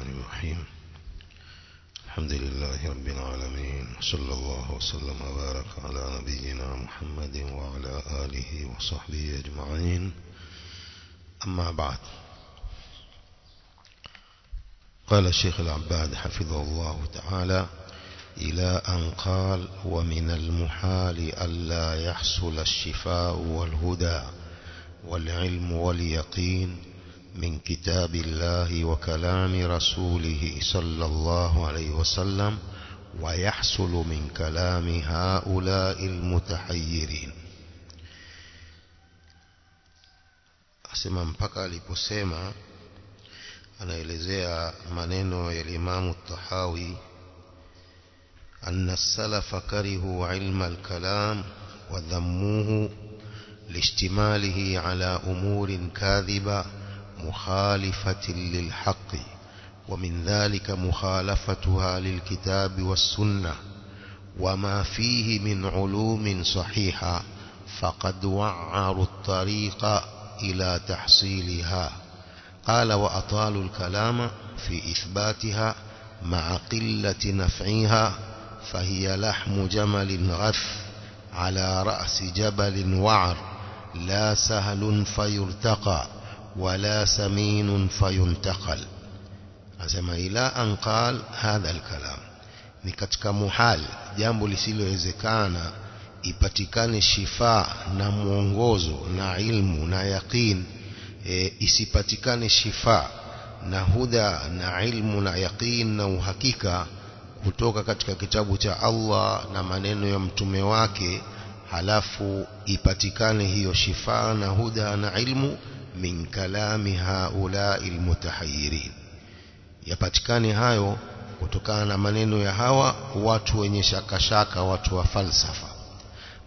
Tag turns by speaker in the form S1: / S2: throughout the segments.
S1: الرحمن الرحيم. الحمد لله رب العالمين صلى الله وسلم وبارك على نبينا محمد وعلى آله وصحبه أجمعين. أما بعد قال الشيخ العباد حفظه الله تعالى إلى أن قال ومن المحال ألا يحصل الشفاء والهدى والعلم واليقين من كتاب الله وكلام رسوله صلى الله عليه وسلم ويحصل من كلام هؤلاء المتحيرين. أسمى مبقى لبسيمة أنا إليزيا منينو الإمام الطحاوي أن السلف كرهوا علم الكلام وذموه لاشتماله على أمور كاذبة مخالفة للحق ومن ذلك مخالفتها للكتاب والسنة. وما فيه من علوم صحيحة فقد وعروا الطريق إلى تحصيلها. قال وأطالوا الكلام في إثباتها مع قلة نفعها فهي لحم جمل غث على رأس جبل وعر لا سهل فيرتقى. ولا سمين فينتقل asema ila an qal hadha alkalam ni katika muhal jambo lisilowezekana ipatikane shifa na mwongozo na ilmu na yaqin e, isipatikane shifa na huda na ilmu na yaqin na uhakika kutoka katika kitabu cha Allah na maneno ya mtume wake halafu ipatikane hiyo shifa na huda na ilmu min kalami haulai almutahayyirin yapatikane hayo kutokana na maneno ya hawa watu wenye shakashaka watu wa falsafa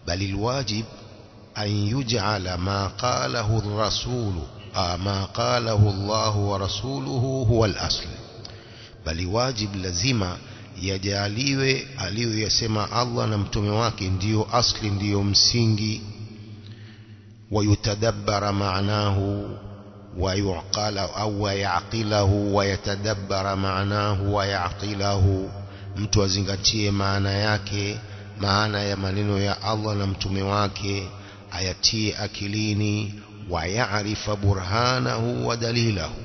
S1: bali alwajib an yuj'ala ma qalahu ar-rasul ma qalahu Allah wa rasuluhu huwa al-asl bali wajib lazima yajaliwe aliyoyasema Allah na mtume wake ndiyo asli ndiyo msingi ويتدبر معناه ويعقل أو ويعقله ويتدبر معناه ويعقله mtu azingatie maana yake maana ya maneno ya Allah na mtume wake ayatie akilini wayaarifa burhanahu wa dalilahu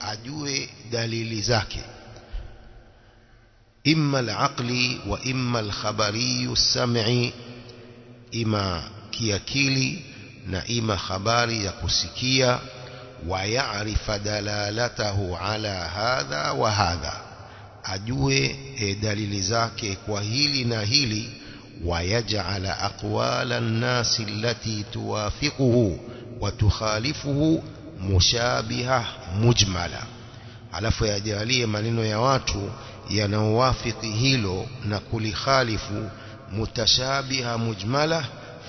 S1: ajue dalili zake imma al-aqli wa imma al-khabari as-sam'i ima kiakili na ima habari ya kusikia wayaarifa dalalatahu ala hadha wa hadha ajue e, dalili zake kwa hili na hili aqwala an-nasi allati tuwafiquhu wa tukhalifuhu mushabiha mujmala alafu yajalie maneno ya watu yanaowafiki hilo na kulikhalifu mutashabiha mujmala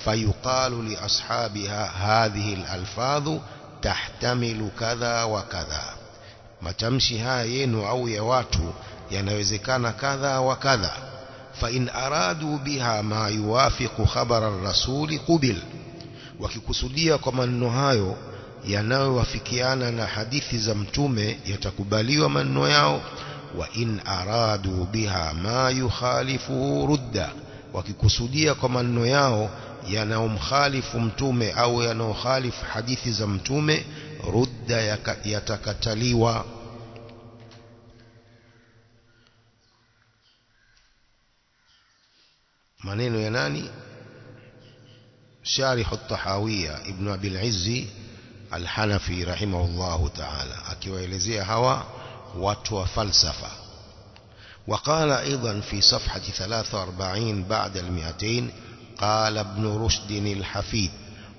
S1: فيقال لأصحابها هذه الألفاظ تحتمل كذا وكذا matamshi haya yenu au ya watu yanawezekana kadha wa kadha in aradu biha ma yuwafiqu khabara ar-rasuli qubil wakikusudia kwa maneno hayo yanayowafikiana na hadithi za mtume yatakubaliwa maneno yao wa in aradu biha ma yukhalifu rudda wakikusudia kwa maneno yao yanaomkhalifu mtume au yanaokhalifu hadithi za mtume rudda yatakataliwa maneno ya nani sharih at-tahawiyya ibn abi al-izzi al-hanafi rahimahullah ta'ala akiwaelezea hawa watu wa falsafa وقال أيضا في صفحة 43 بعد المئتين قال ابن رشد الحفيد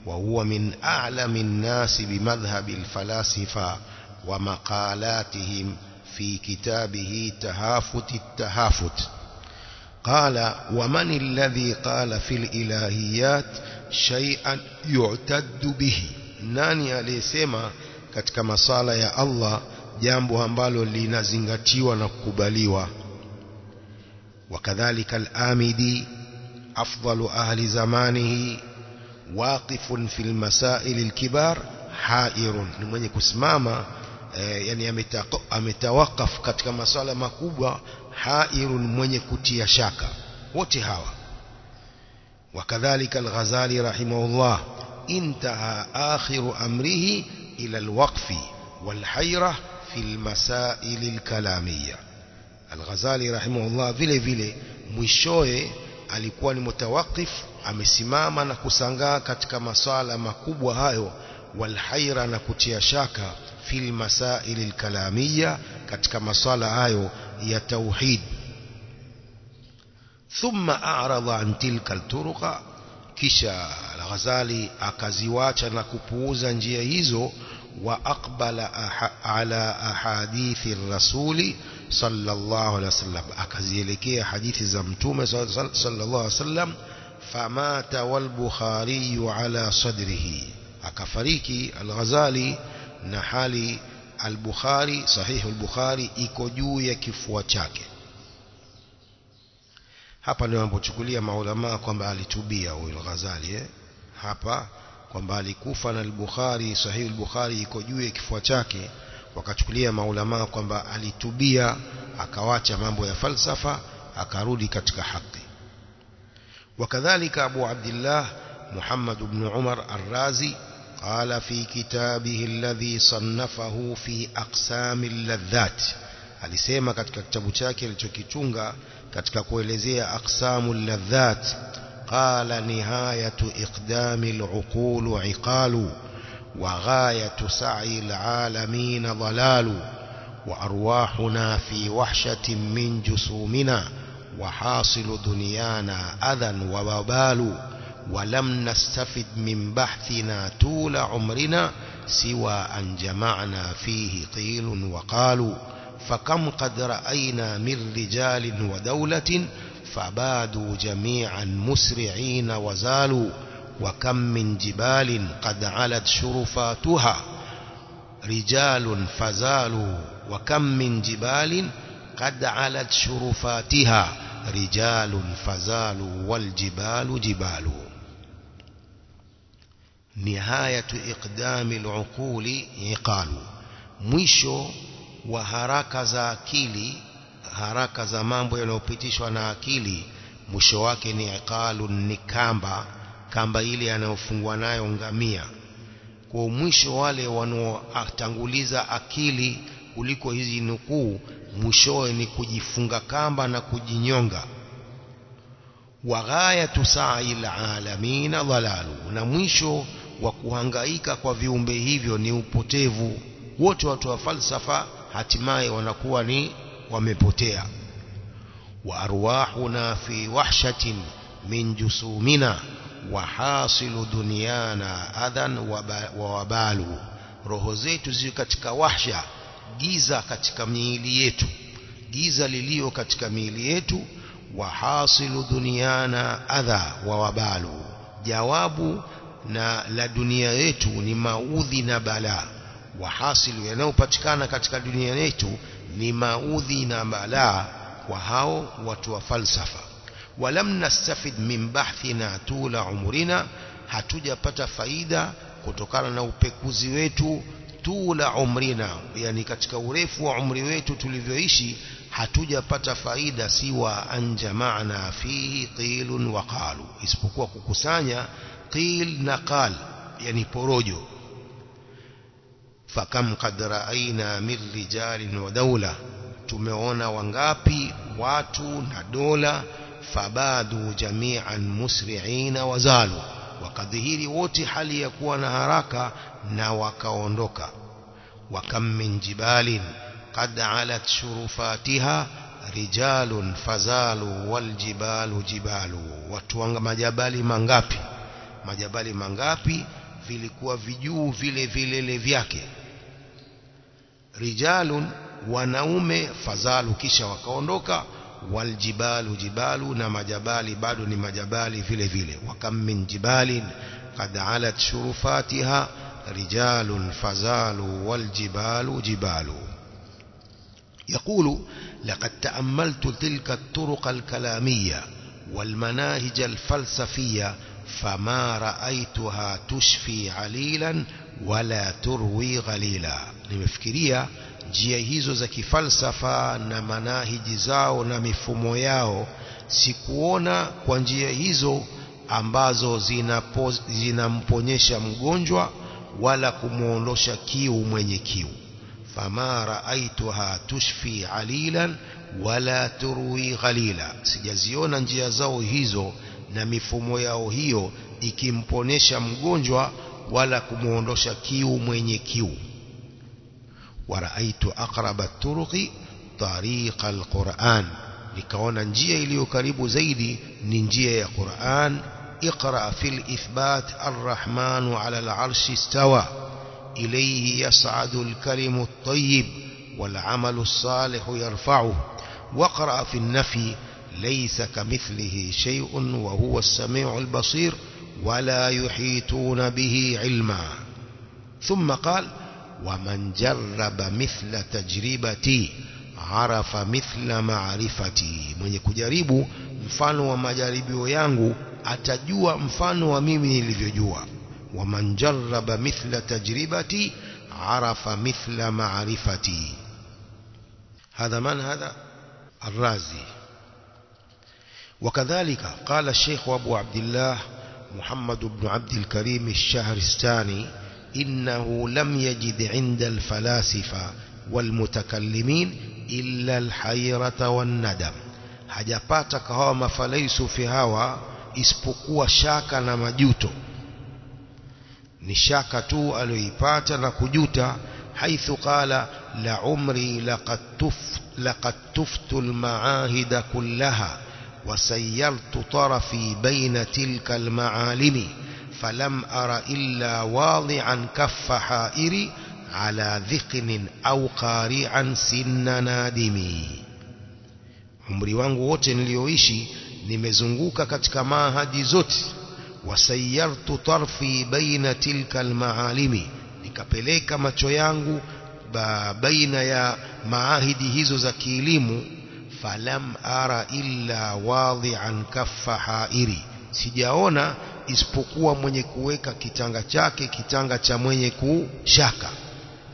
S1: وهو من أعلم الناس بمذهب الفلاسفة ومقالاتهم في كتابه تهافت التهافت. قال ومن الذي قال في الإلهيات شيئا يعتد به؟ nani aliyesema katika masala ya Allah jambo ambalo linazingatiwa na kukubaliwa. Wakadhalika al-amidi أفضل أهل زمانه واقف في المسائل الكبار حائر. نمني كسماما يعني يتوقف كتك مسألة مكوبة حائر. من كتي شاكا وتهاوى وكذلك الغزالي رحمه الله انتهى آخر أمره إلى الوقف والحيرة في المسائل الكلامية الغزالي رحمه الله فيلي فيلي مشوي alikuwa ni mutawakif amesimama na kusangaa katika maswala makubwa hayo walhaira na kutia shaka fil masail alkalamiyya katika maswala hayo ya tauhid thumma a'rada an tilka alturuqa kisha al-Ghazali akaziwacha na kupuuza njia hizo wa aqbala ala ahadithi rasuli sallallahu alaihi wasallam akazielekea hadithi za mtume sallallahu alaihi wasallam famata wal bukhari ala sadrihi akafariki al-Ghazali na hali al-Bukhari sahih al-Bukhari iko juu ya kifua chake hapa ndio wanapochukulia maulama kwamba alitubia huyo al-Ghazali eh? hapa kwamba alikufa na al-Bukhari sahih al-Bukhari iko juu ya kifua chake wakachukulia maulama kwamba alitubia akawacha mambo ya falsafa akarudi katika haki وكذلك أبو عبد الله محمد بن عمر الرازي قال في كتابه الذي صنفه في أقسام اللذات alisema katika kitabu chake alichokichunga katika kuelezea aqsamu ladhat qala nihayatu iqdami al'uqul iqalu wa ghayatu dhalalu wa arwahuna fi wahshatin min jusumina wa hasilu dunyana adhan wa babalu ولم نستفد من بحثنا طول عمرنا سوى أن جمعنا فيه قيل وقالوا فكم قد رأينا من رجال ودولة فبادوا جميعا مسرعين وزالوا وكم من جبال قد علت شرفاتها رجال فزالوا وكم من جبال قد علت شرفاتها رجال فزالوا والجبال جبال. نهاية إقدام العقول يقال mwisho wa haraka za akili haraka za mambo yanayopitishwa na akili mwisho wake kamba ile anayofungwa nayo ngamia. Kwa mwisho wale wanaotanguliza akili kuliko hizi nukuu mwishowe ni kujifunga kamba na kujinyonga. Wa ghayatu sa'il alamin dhalalu. Na mwisho wa kuhangaika kwa viumbe hivyo ni upotevu. Wote watu wa falsafa hatimaye wanakuwa ni wamepotea. Wa arwahuna fi wahshatin min jusumina wa hasilu dunyana adhan wa wabalu. Roho zetu ziko katika wahsha giza katika miili yetu. Giza lilio katika miili yetu wahasilu hasilu dunyana adha wa wabalu. Jawabu na la dunia yetu ni maudhi na balaa wahasilu yanayopatikana katika dunia yetu ni maudhi na balaa kwa hao watu wa falsafa walam nastafid min bahthina tula umrina hatujapata faida kutokana na upekuzi wetu tula umrina yani katika urefu wa umri wetu tulivyoishi hatujapata faida siwa anjama'na fihi qilun wa qalu isipokuwa kukusanya qil na qal yani porojo fakam qad ra'ayna min rijalin wa dawla tumeona wangapi watu na dola wakadhihiri wote hali ya kuwa na haraka na wakaondoka wakam min jibalin qad alat shurufatiha rijalun fazalu waljibalu jibalu watu wanga majabali mangapi majabali mangapi vilikuwa vijuu vile vilele vyake rijalun wanaume fazalu kisha wakaondoka waljibalu jibalu na majabali bado ni majabali vile vile wakam min jibalin qad alat shurufatiha rijalun fazalu waljibalu jibalu يقول لقد تأملت تلك الطرق الكلامية والمناهج الفلسفية فما رأيتها تشفي عليلا ولا تروي غليلا nimefikiria njia hizo za kifalsafa na manahiji zao na mifumo yao sikuona kwa njia hizo ambazo zinamponyesha mgonjwa wala kumwondosha kiu mwenye kiu. Fama raaituha tushfi alilan wala turwi ghalila. Sijaziona njia zao hizo na mifumo yao hiyo ikimponesha mgonjwa wala kumwondosha kiu mwenye kiu waraaitu aqraba turuqi tariqa alquran nikaona njia iliyo karibu zaidi ni njia ya اقرأ في الإثبات الرحمن على العرش استوى. إليه يصعد الكلم الطيب والعمل الصالح يرفعه. واقرأ في النفي ليس كمثله شيء وهو السميع البصير ولا يحيطون به علما. ثم قال ومن جرب مثل تجربتي عرف مثل معرفتي. من يكجربو مفانو وما ومجاربيو يانغو أتجوا مفانو وميمي لذيجوا ومن جرب مثل تجربتي عرف مثل معرفتي. هذا من هذا؟ الرازي. وكذلك قال الشيخ أبو عبد الله محمد بن عبد الكريم الشهر الثاني إنه لم يجد عند الفلاسفة والمتكلمين إلا الحيرة والندم. حجباتك هوم فليس في هوا إسبقوا شاكا نمجوتو نشاكا تو أليباتا نكجوتا حيث قال لعمري لقد تفت, لقد تفت المعاهد كلها وسيرت طرفي بين تلك المعالم. فلم أر إلا واضعا كف حائري على ذقن أو قارعا سن نادمي. عمري وانغو وطن ليوئيشي نمزنغوك كتك ماهد زوت وسيرت طرفي بين تلك المعالم نكبليك مچويانغو بين يا معاهد هزو زكيليم فلم أر إلا واضعا كف حائري سيجاونا isipokuwa mwenye kuweka kitanga chake kitanga cha mwenye kushaka.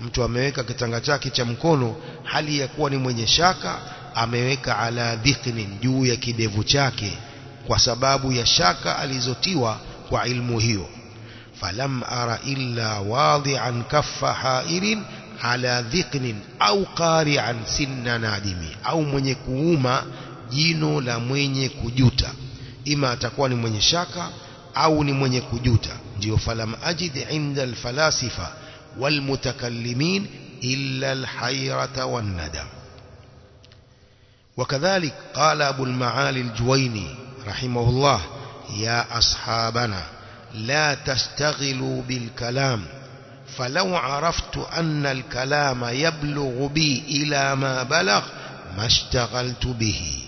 S1: Mtu ameweka kitanga chake cha mkono hali ya kuwa ni mwenye shaka ameweka ala dhiqnin juu ya kidevu chake kwa sababu ya shaka alizotiwa kwa ilmu hiyo. Falam ara illa wadi'an kaffa hairin ala dhiqnin au qari'an sinna nadimi au mwenye kuuma jino la mwenye kujuta. Ima atakuwa ni mwenye shaka au ni mwenye kujuta. Ndio falam ajid inda alfalasifa والمتكلمين إلا الحيرة والندم وكذلك قال أبو المعالي الجويني رحمه الله يا أصحابنا لا تشتغلوا بالكلام فلو عرفت أن الكلام يبلغ بي إلى ما بلغ ما اشتغلت به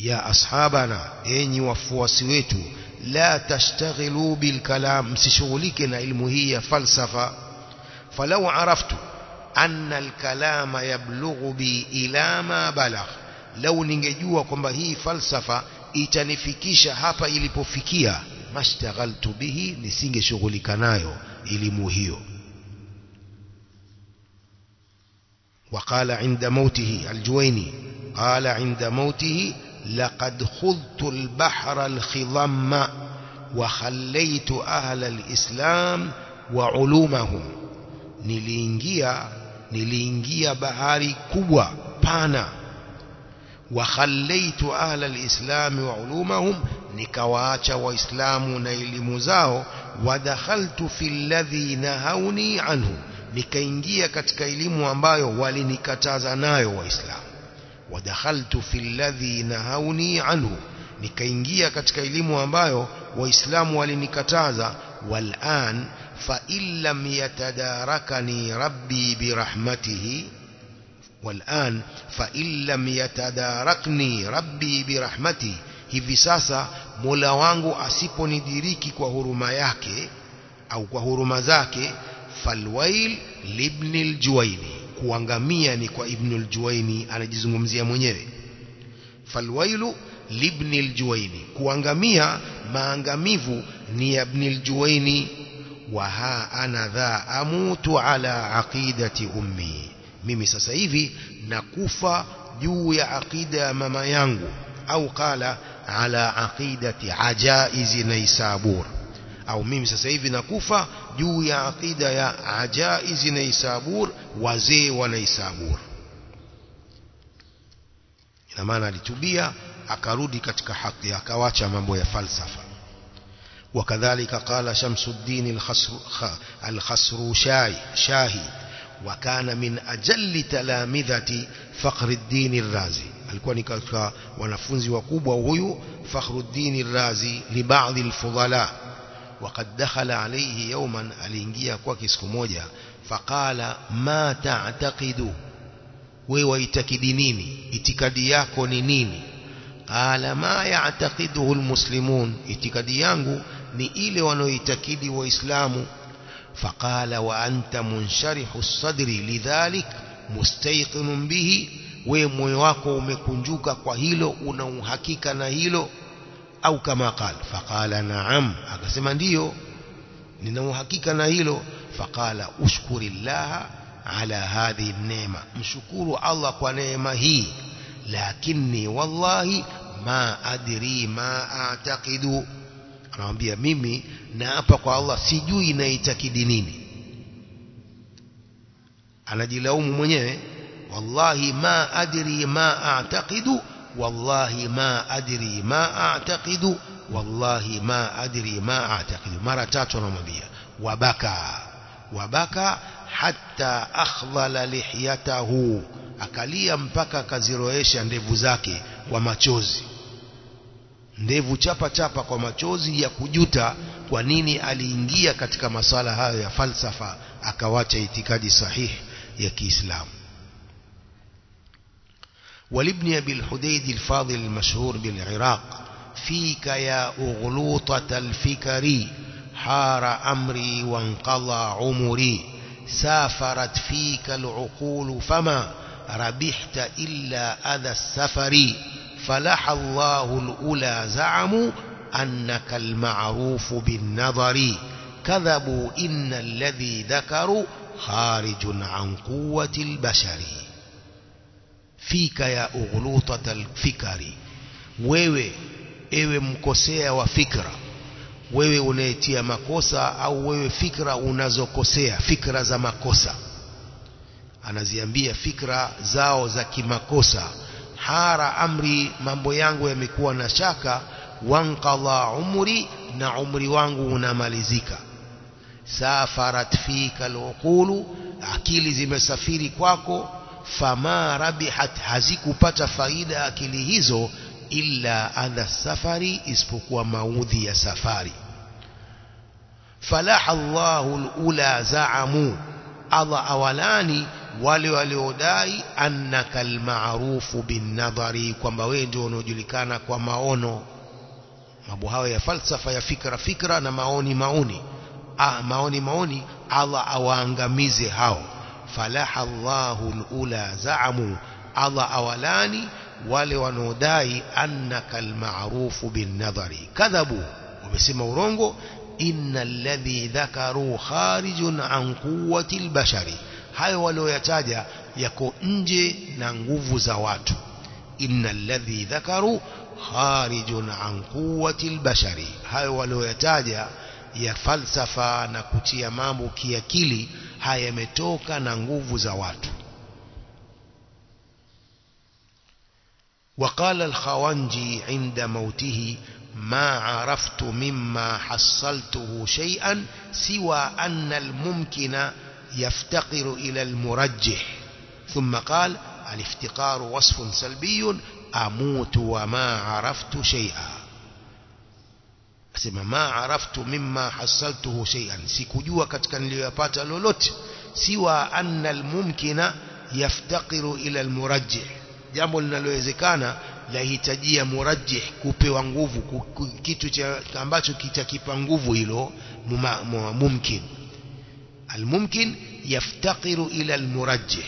S1: يا أصحابنا إني وفواسويتو لا تشتغلوا بالكلام سشغلكنا المهية فلسفة. فلو عرفت أن الكلام يبلغ بي إلى ما بلغ لو نجيوا كم به فلسفة إتنفكيش هابا إلي بفكيا ما اشتغلت به نسينج شغلكنايو إلي مهيو وقال عند موته الجويني قال عند موته لقد خضت البحر الخضم وخليت أهل الإسلام وعلومهم. نلينجيا نلينجيا بهاري كوا بانا. وخليت أهل الإسلام وعلومهم نكواتش وإسلام نيلي مزاو ودخلت في الذي نهوني عنه. نكينجيا كتكيلم وانبايو ولنكتازنايو وإسلام. Wadakhaltu fi alladhi nahauni anhu nikaingia katika elimu ambayo waislamu walinikataza walan fa illam yatadarakani rabbi birahmatihi والآن فإن لم يتداركني ربي برحمته hivi sasa Mola wangu asiponidiriki kwa huruma yake au kwa huruma zake falwail libni aljuwaini kuangamia ni kwa ibn aljuwaini anajizungumzia mwenyewe falwailu libni aljuwaini kuangamia maangamivu ni ibn aljuwaini waha ana dha amutu ala aqidati ummi mimi sasa hivi nakufa juu ya aqida ya mama yangu au qala ala aqidati ajaizi naisabur au mimi sasa hivi nakufa juu ya aqida ya ajaizi naisabur wazee wa naisabur ina maana alitubia akarudi katika haki akawacha mambo ya falsafa وكذلك قال شمس الدين الخسر الخسروشاي شاهي وكان من أجل تلامذة فخر الدين الرازي alikuwa ni katika wanafunzi wakubwa huyu Fakhruddin Razi li baadhi alfudala وقد دخل عليه يوما aliingia kwake siku moja فقال ما تعتقد? ويو يتكد نيني. اتكاديك نيني. قال ما يعتقده المسلمون. اتكاديك نئل ونو يتكد وإسلام فقال وأنت منشرح الصدر. لذلك مستيقن به. ومواك ومكنجوك ونو ونوحكيك نهيل أو كما قال. فقال نعم. أقسم ديو. Nina uhakika na hilo faqala ushkurillah ala hadhihi neema mshukuru Allah kwa neema hii lakini wallahi ma adri ma a'taqidu anamwambia mimi naapa kwa Allah sijui naitakidi nini anajilaumu mwenyewe wallahi ma adri ma a'taqidu wallahi ma adri ma a'taqidu wallahi ma adri ma a'taqidu mara tatu anamwambia wabaka wabaka hatta akhdhala lihyatahu akalia mpaka akaziroesha ndevu zake kwa machozi ndevu chapa chapa kwa machozi ya kujuta kwa nini aliingia katika masala hayo ya falsafa akawacha itikadi sahihi ya Kiislamu ولابن أبي الحديد الفاضل المشهور بالعراق فيك يا أغلوطة الفكر حار أمري وانقضى عمري سافرت فيك العقول فما ربحت إلا أذى السفر فلح الله الأولى زعموا أنك المعروف بالنظر كذبوا إن الذي ذكروا خارج عن قوة البشر. fika ya ughlutat alfikari. Wewe ewe mkosea wa fikra wewe unayetia makosa au wewe fikra unazokosea fikra za makosa. Anaziambia fikra zao za kimakosa. Hara amri mambo yangu yamekuwa na shaka wanqadha umri na umri wangu unamalizika. Safarat fika aluqulu akili zimesafiri kwako fama rabihat hazikupata faida akili hizo illa adha safari isipokuwa maudhi ya safari falaha Allahu alula zaamu Allah awalani wale waliodai annaka almaarufu binnadhari kwamba wewe ndio unaojulikana kwa maono mambo hayo ya falsafa ya fikra fikra na maoni maoni ah maoni maoni Allah awaangamize hao فلاح الله الأولى زعموا أضع ولاني ولوانوداي أنك المعروف بالنظر. كذبوا وبسموا ورنغو إن الذي ذكروا خارج عن قوة البشر. هاي ولو يتاجا يكو إنجي ننغوف زوات إن الذي ذكروا خارج عن قوة البشر. هاي ولو يتاجا يا فلسفة نكتيا مامو كيكيلي كي haya na nguvu za watu. وقال الخوانجي عند موته ما عرفت مما حصلته شيئا سوى أن الممكن يفتقر إلى المرجح ثم قال الافتقار وصف سلبي أموت وما عرفت شيئا asema ma araftu mimma hasaltuhu shay'an sikujua katika niliyopata lolote siwa anna almumkina yaftaqiru ila almurajjih jambo linalowezekana lahitajia murajjih kupewa nguvu kitu cha ambacho kitakipa nguvu hilo mumkin الممكن يفتقر إلى المرجح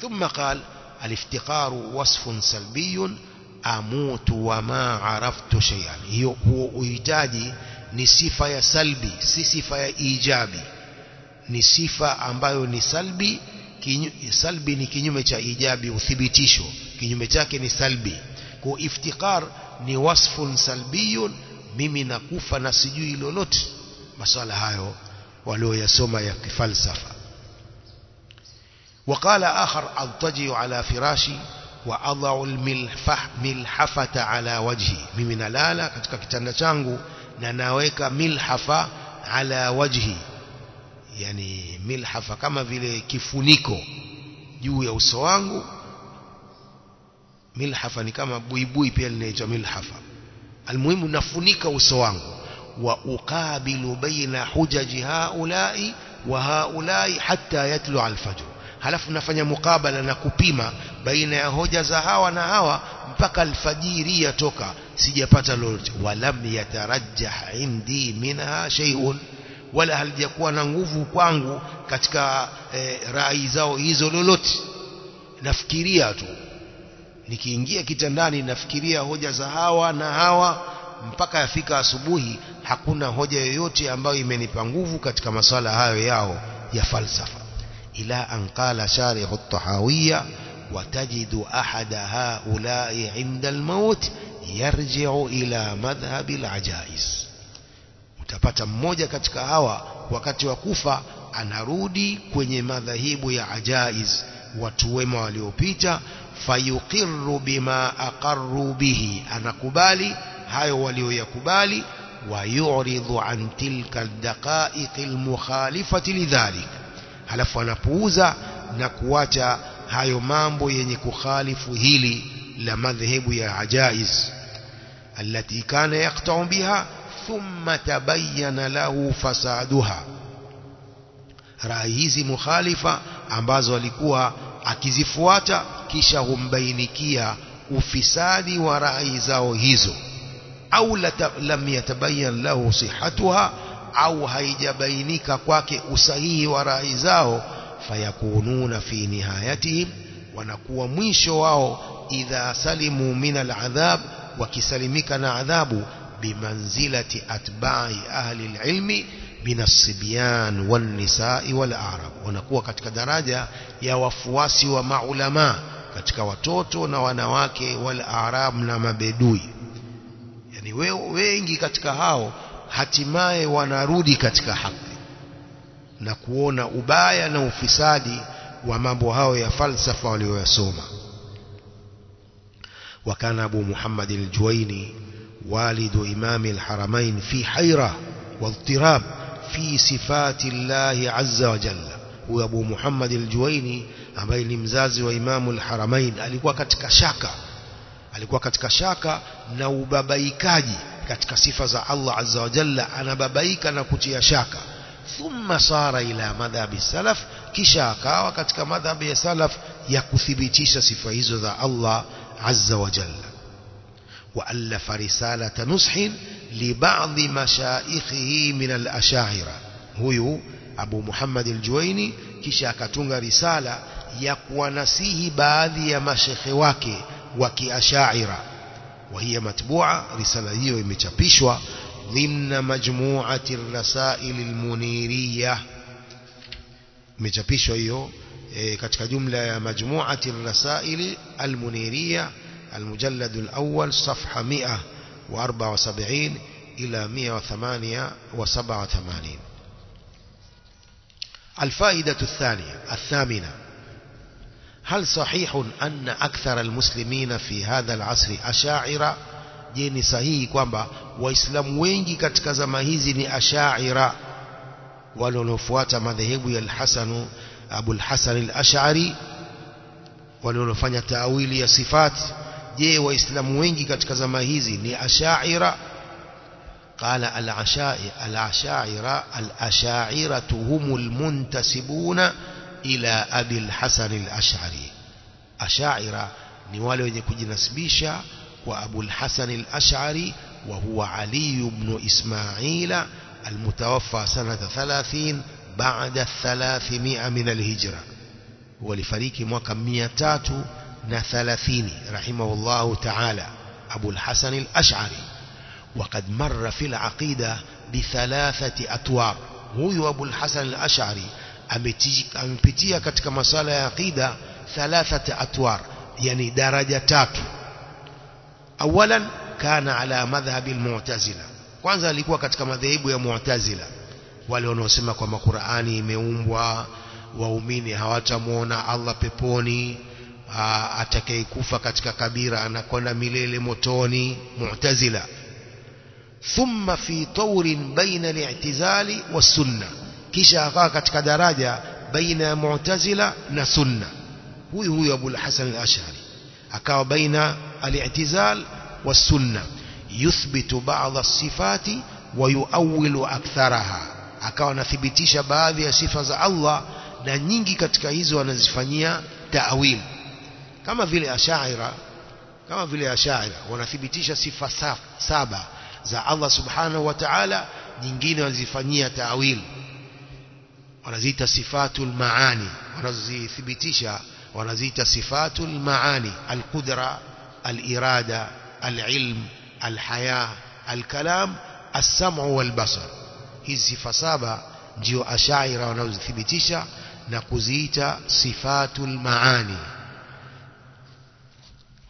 S1: ثم قال الافتقار وصف سلبي أموت وما عرفت شيئا هو uhitaji ni sifa ya salbi si sifa ya ijabi ni sifa ambayo ni salbi kinyu, salbi ni kinyume cha ijabi uthibitisho kinyume chake ni salbi kwa iftikar ni wasfun salbiyun mimi nakufa na sijui lolote maswala hayo walioyasoma ya kifalsafa وقال آخر أضطجع على فراشي وأضع الملفح ملحفة على وجهي mimi nalala katika kitanda changu na naweka milhafa ala wajhi yani milhafa kama vile kifuniko juu ya uso wangu milhafa ni kama buibui pia linaitwa milhafa almuhimu nafunika uso wangu wa uqabilu baina hujaji haulai wa haulai hatta yatlu alfajr halafu nafanya mukabala na kupima baina ya hoja za hawa na hawa mpaka alfajiri yatoka. Sijapata lolote. Walam yatarajjah indi minha shay'un. Wala halijakuwa na nguvu kwangu katika e, rai zao hizo lolote. Nafikiria tu. Nikiingia kitandani nafikiria hoja za hawa na hawa mpaka yafika asubuhi hakuna hoja yoyote ambayo imenipa nguvu katika maswala hayo yao ya falsafa ila an qala sharih at-tahawiyya وتجد أحد هؤلاء عند الموت يرجع إلى مذهب العجائز utapata mmoja katika hawa wakati wa kufa anarudi kwenye madhahibu ya ajaiz watu wema waliopita fayuqirru bima aqarru bihi anakubali hayo walioyakubali wayuridhu an tilka aldaqaiq almukhalifati lidhalik halafu anapuuza na kuacha hayo mambo yenye kukhalifu hili la madhehebu ya ajaiz التي كان يقطع بها ثم تبين له فسادها rai hizi mukhalifa ambazo alikuwa akizifuata kisha humbainikia ufisadi wa rai zao hizo au lam yatabayan lahu sihatuha au haijabainika kwake usahihi wa rai zao fayakununa fi nihayatihim wanakuwa mwisho wao idha salimu min aladhab wakisalimika na adhabu bimanzilati atba'i ahli alilmi min as-sibyan wan-nisa'i wal-a'rab wanakuwa katika daraja ya wafuasi wa maulama katika watoto na wanawake wal-a'rab na mabedui yani wengi katika hao hatimaye wanarudi katika haki na kuona ubaya na ufisadi wa mambo hao ya falsafa walioyasoma وكان أبو محمد الجويني والد إمام الحرمين في حيرة واضطراب في صفات الله عز وجل هو أبو محمد الجويني mzazi wa imamu al-haramain alikuwa katika shaka alikuwa katika shaka na ubabaikaji katika sifa za Allah azza wa jalla anababaika na kutia shaka thumma sara ila madhhabi salaf kisha akawa katika madhhabi ya salaf ya kuthibitisha sifa hizo za Allah azza wa jalla وألف رسالة مشائخه من الأشاعرة هو أبو محمد الجويني kisha akatunga risala ya kuwanasihi baadhi ya mashekhe wake wa kiashaira وهي مطبوعة رسالة hiyo imechapishwa ضمن مجموعة الرسائل المنيرية. imechapishwa e, katika jumla مجموعة الرسائل المنيرية. المجلد الأول صفحة 174 إلى 188 الفائدة الثانية الثامنة. هل صحيح أن أكثر المسلمين في هذا العصر أشاعر جيني صحيح كوانبا وإسلام وينجي كتكزم هزين أشاعر ولنفوات مذهب الحسن أبو الحسن الأشعري ولنفن تأويل صفات جي وإسلام وينجي كتكزم هزين أشاعر قال العشائر العشائر العشائرة هم المنتسبون إلى أبي الحسن الأشعري. أشاعرة نوالي يكجنسبيشا وأبو الحسن الأشعري وهو علي بن إسماعيل المتوفى سنة ثلاثين بعد الثلاثمائة من الهجرة. ولفريق موكا ميتات نثلاثين رحمه الله تعالى أبو الحسن الأشعري. وقد مر في العقيدة bithalathati atwar huyu Abu al-Hasan al-Ash'ari amepitia katika masala ya aqida thalathati atwar yani daraja tatu awalan kana ala madhhabi al-mu'tazila kwanza alikuwa katika madhehebu ya mu'tazila wale wanaosema kwamba Qur'ani imeumbwa waumini hawatamuona Allah peponi atakayekufa katika kabira anakwenda milele motoni mu'tazila thumma fi tawrin baina al-i'tizali was-sunna kisha akawa katika daraja baina ya mu'tazila na sunna huyu huyu Abu al-Hasan al-Ash'ari akawa baina al-i'tizal was-sunna yuthbitu ba'd as-sifati wa yu'awwilu aktharaha akawa anathibitisha baadhi ya sifa za Allah na nyingi katika hizo anazifanyia ta'wil kama vile ashaira kama vile ashaira wanathibitisha sifa saba za Allah subhanahu wa ta'ala nyingine wanazifanyia ta'wil wanaziita sifatul maani wanazithibitisha wanaziita sifatul maani alqudra alirada alilm alhaya alkalam as-sam'u walbasar hizi sifa saba ndio ashaira wanazothibitisha na kuziita sifatul maani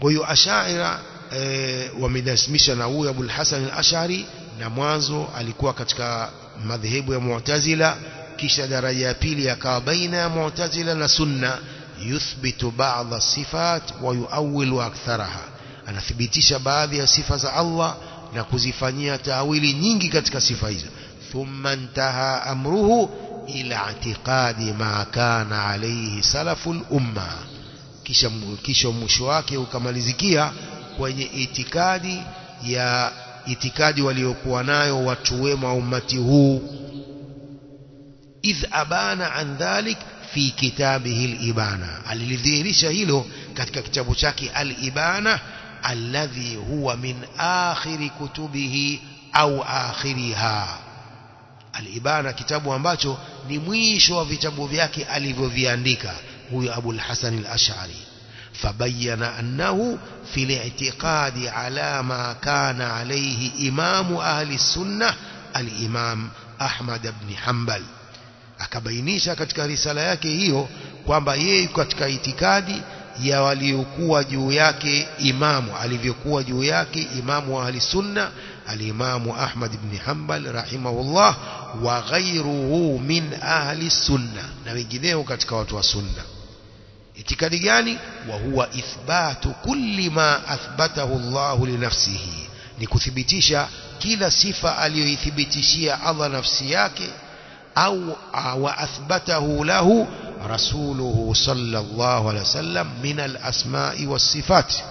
S1: kwa hiyo ashaira e, wamenasimisha na huyu Abu al-Hasan al-Ash'ari na mwanzo alikuwa katika madhehebu ya Mu'tazila wa yuawwilu aktharaha anathibitisha baadhi ya sifa za Allah na kuzifanyia taawili nyingi katika sifa hizo thumma intaha amruhu ila i'tiqadi ma kana alayhi salaful umma kisha kisha mwisho wake ukamalizikia kwenye itikadi ya itikadi waliokuwa nayo watu wema wa ummati huu إذ أبان عن ذلك في كتابه الإبانة. الذي شهيله كتك شاكي. الإبانة الذي هو من آخر كتبه أو آخرها. الإبانة كتاب وانباته نمويش وفتب فياكي ألف فياندك هو أبو الحسن الأشعري فبين أنه في الاعتقاد على ما كان عليه إمام أهل السنة الإمام أحمد بن حنبل akabainisha katika risala yake hiyo kwamba yeye katika itikadi ya waliokuwa juu yake imamu alivyokuwa juu yake imamu wa ahli sunna alimamu Ahmad ibn Hanbal rahimahullah wa ghairuhu min ahli sunna na wengineo katika watu wa sunna. Itikadi gani? Wa huwa ithbatu kulli ma athbatahu Allah li nafsihi ni kuthibitisha kila sifa aliyoithibitishia Allah nafsi yake au wa athbatahu lahu rasuluhu sallallahu alaihi wasallam min al-asma'i was-sifat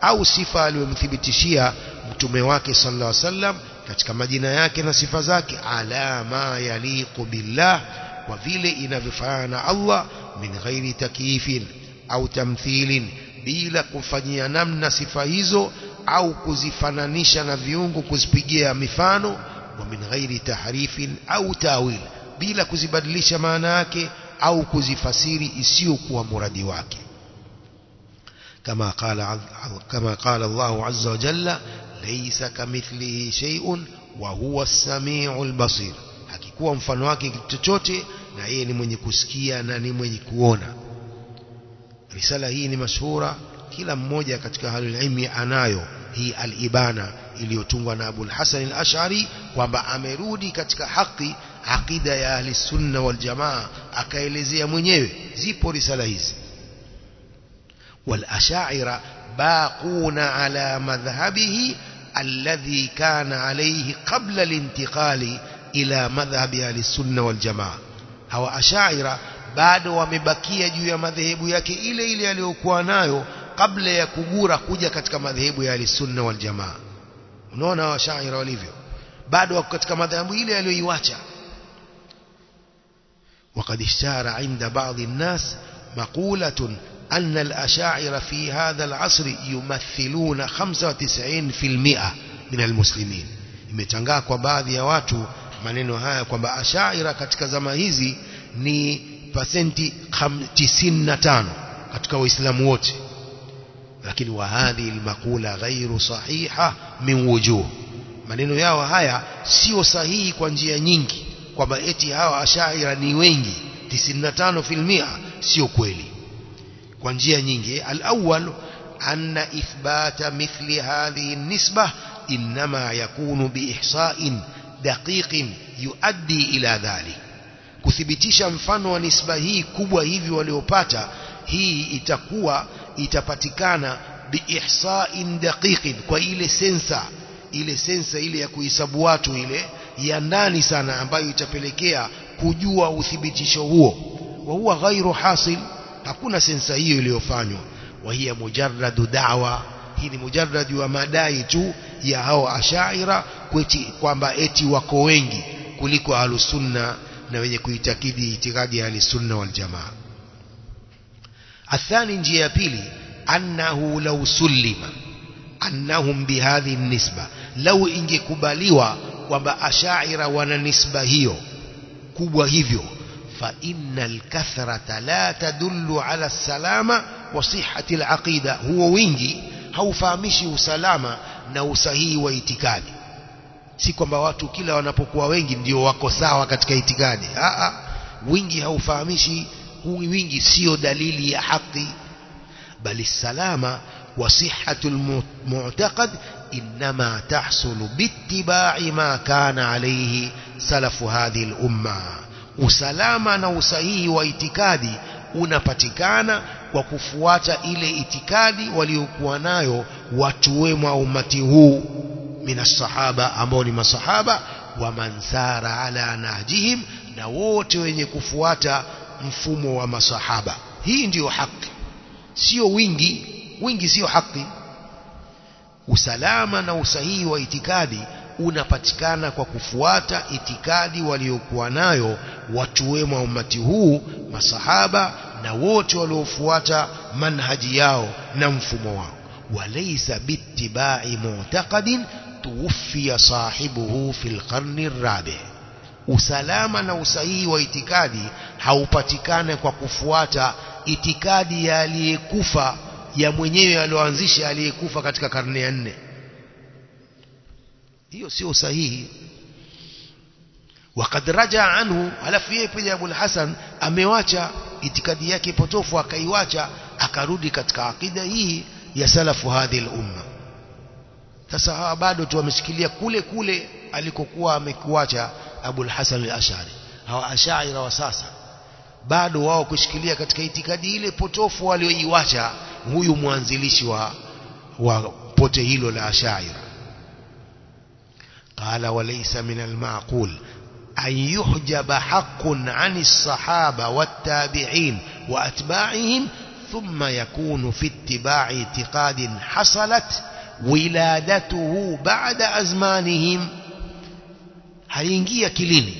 S1: au sifa aliyomthibitishia mtume wake sallallahu alaihi wasallam katika majina yake na sifa zake ala ma yaliqu billah kwa vile inavyofanana na Allah min ghairi takyifin au tamthilin bila kufanyia namna sifa hizo au kuzifananisha na viungo kuzipigia mifano wa min ghairi tahrifin au tawil bila kuzibadilisha maana yake au kuzifasiri isiyokuwa muradi wake kama qala kama qala Allah azza wa jalla laysa kamithlihi shay'un wa huwa as-sami'ul basir hakikuwa mfano wake kitu chochote na yeye ni mwenye kusikia na ni mwenye kuona risala hii ni mashhura kila mmoja katika halul ilmi anayo hii al-ibana iliyotungwa na Abu al-Hasan al-Ash'ari kwamba amerudi katika haki aqida ya ahli sunna wal jamaa akaelezea mwenyewe zipo risala hizi wal ash'ira baquna ala madhhabihi alladhi kana alayhi qabla al-intiqali ila madhhabi ahli sunna wal jamaa hawa ash'ira bado wamebakia juu ya madhehebu yake ile ile aliyokuwa nayo kabla ya kugura kuja katika madhehebu ya ahli sunna wal jamaa unaona hawa ash'ira walivyo bado wako katika madhehebu ile aliyoiacha وقد اشتهر عند بعض الناس مقولة أن الأشاعر في هذا العصر يمثلون 95% من المسلمين imetangaa kwa baadhi ya watu maneno haya kwamba ashaira katika zama hizi ni pasenti 95 katika waislamu wote lakini wa hadhihi almaqula ghairu sahiha min wujuh maneno yao haya sio sahihi kwa njia nyingi kwamba eti hawa ashaira ni wengi 95% sio kweli kwa njia nyingi al-awwal anna ithbata mithli hadhihi an-nisbah inma yakunu biihsa'in daqiqin yuaddi ila dhalik kuthibitisha mfano wa nisba hii kubwa hivi waliopata hii itakuwa itapatikana biihsa'in daqiqin kwa ile sensa ile sensa ile ya kuhesabu watu ile ya ndani sana ambayo itapelekea kujua uthibitisho huo. Wa huwa ghairu hasil hakuna sensa hiyo iliyofanywa. Wa hiya mujarradu da'wa hii ni mujarrad wa madai tu ya hao ashaira kwamba eti wako wengi kuliko ahlusunna na wenye kuitakidi itikadi ya ahlusunna wal jamaa. Athani njia ya pili annahu law sullima annahum bihadhi nisba lau ingekubaliwa kwamba ashaira wana nisba hiyo kubwa hivyo fa innal kathrata la tadullu ala salama wa sihhati alaqida huo wingi haufahamishi usalama na usahihi wa itikadi si kwamba watu kila wanapokuwa wengi ndio wako sawa katika itikadi a wingi haufahamishi wingi sio dalili ya haki bali salama sihhatul mu'taqad inma tahsulu bittiba'i ma kana alayhi salafu hadhihi al-umma usalama na usahihi wa itikadi unapatikana kwa kufuata ile itikadi waliokuwa nayo watu wema umati huu minas sahaba ambao ni masahaba wa mansara ala nahjihim na wote wenye kufuata mfumo wa masahaba hii ndiyo haki sio wingi wingi sio haki usalama na usahihi wa itikadi unapatikana kwa kufuata itikadi waliokuwa nayo watu wema wa umati huu masahaba na wote waliofuata manhaji yao na mfumo wao walaysa bittiba'i mu'taqadin tuwfiya sahibuhu fil qarni rabi usalama na usahihi wa itikadi haupatikane kwa kufuata itikadi ya aliyekufa ya mwenyewe alioanzisha aliyekufa katika karne ya nne hiyo sio sahihi وقد رجع عنه alafu yeye pia Abu Hassan amewacha itikadi yake potofu akaiwacha akarudi katika akida hii ya salafu hadhihi umma sasa hawa bado tu wameshikilia kule kule alikokuwa amekuacha Abu Hassan al-Ash'ari hawa ashaira wa sasa bado wao kushikilia katika itikadi ile potofu walioiwacha huyu mwanzilishi wa wa pote hilo la ashaira قال وليس من المعقول أن يحجب حق عن الصحابة والتابعين وأتباعهم ثم يكون في اتباع اعتقاد حصلت ولادته بعد أزمانهم haingia kilini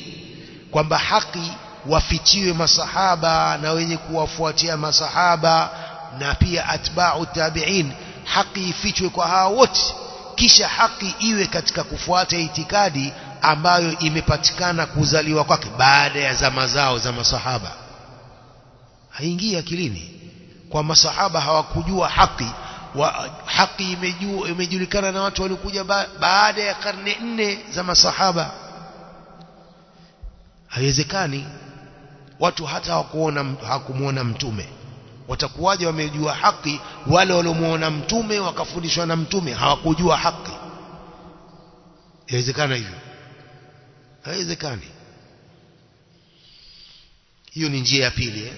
S1: kwamba haki wafichiwe masahaba na wenye kuwafuatia masahaba na pia atba'u tabi'in haki ifichwe kwa hawa wote. Kisha haki iwe katika kufuata itikadi ambayo imepatikana kuzaliwa kwake baada ya zama zao za masahaba. Haingii akilini. Kwa masahaba hawakujua haki wa, haki imejua, imejulikana na watu waliokuja ba, baada ya karne nne za masahaba. Haiwezekani. Watu hata hawakuona hakumuona mtume watakuwaje wamejua haki wale waliomuona mtume wakafundishwa na mtume hawakujua haki inawezekana hivyo haiwezekani hiyo ni njia ya pili eh?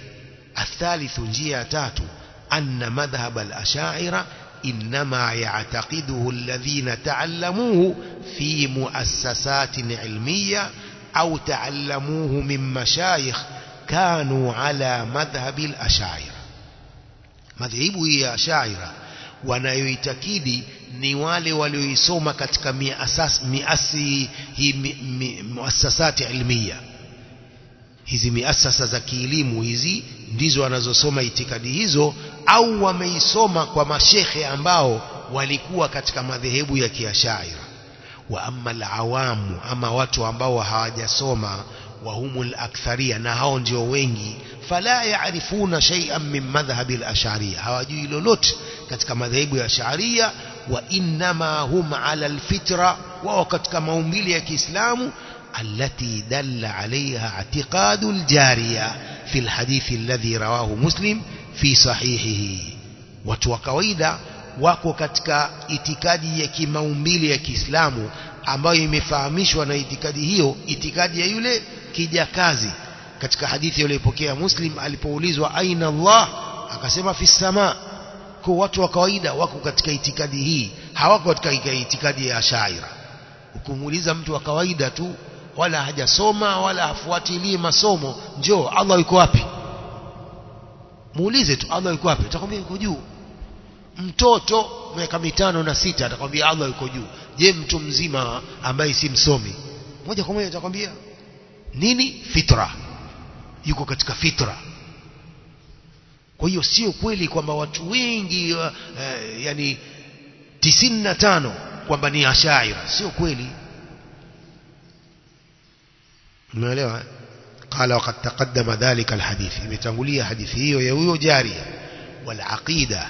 S1: athalithu njia ya tatu anna madhhab al-ash'ira إنما يعتقده الذين تعلموه في مؤسسات علمية أو تعلموه من مشايخ كانوا على مذهب الأشاعرة madhehebu ya ashaira wanayoitakidi ni wale walioisoma katika miasas, miasi hii mi, mi, muasasati ilmiya. Hizi miasasa za kielimu hizi ndizo wanazosoma itikadi hizo au wameisoma kwa mashekhe ambao walikuwa katika madhehebu ya kiashaira. Wa amma alawamu ama watu ambao hawajasoma وهم الأكثرية نهون جووينجي فلا يعرفون شيئا من مذهب الأشعرية. هواجو يلولوت كتك مذهب الأشعرية وإنما هم على الفترة ووكتك مومبلية كإسلام التي دل عليها اعتقاد الجارية في الحديث الذي رواه مسلم في صحيحه. وتوكويدا wako katika itikadi ya kimaumbili ya أما ambayo imefahamishwa na itikadi hiyo itikadi ya kijakazi katika hadithi iliyopokea Muslim alipoulizwa aina Allah? Akasema fi sama. Kwa watu wa kawaida wako katika itikadi hii hawako katika itikadi ya Ashaira ukumuuliza mtu wa kawaida tu wala hajasoma wala hafuatilii masomo njoo Allah yuko wapi? Muulize tu Allah yuko wapi? Atakwambia yuko juu. Mtoto miaka mitano na sita atakwambia Allah yuko juu. Je mtu mzima ambaye si msomi? Moja kwa moja atakwambia nini fitra yuko katika fitra kwa hiyo sio kweli kwamba watu wengi uh, uh, yani tisini na tano kwamba ni ashaira sio kweli umeelewa قال وقد تقدم ذلك الحديث imetangulia hadithi hiyo ya huyo jaria والعقيده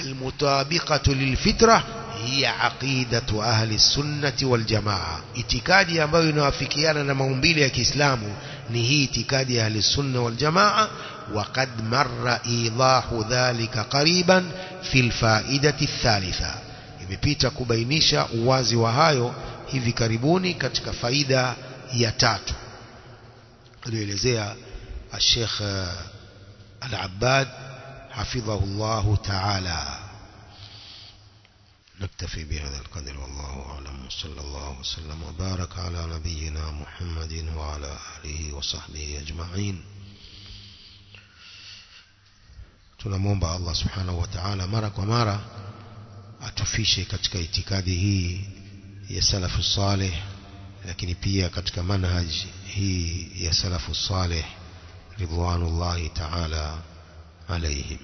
S1: المطابقه للفطره هي عقيدة أهل السنة والجماعة. اتكادي أمبالي نوافكيانا نمومبيل يكي إسلام نهي اتكادي أهل السنة والجماعة وقد مر إيضاح ذلك قريبا في الفائدة الثالثة. يبيت كبينيشا ووازي وهايو هذي كاربوني كتك فائدة يتاتو لإلزيا الشيخ العباد حفظه الله تعالى نكتفي بهذا القدر والله أعلم. صلى الله وسلم وبارك على نبينا محمد وعلى آله وصحبه أجمعين. تنمون بأ الله سبحانه وتعالى مرك ومارا أتفيشي كتك اتكاده سَلَفُ الصالح لكن بيا كتك منهج هي سَلَفُ الصالح رضوان الله تعالى عليهم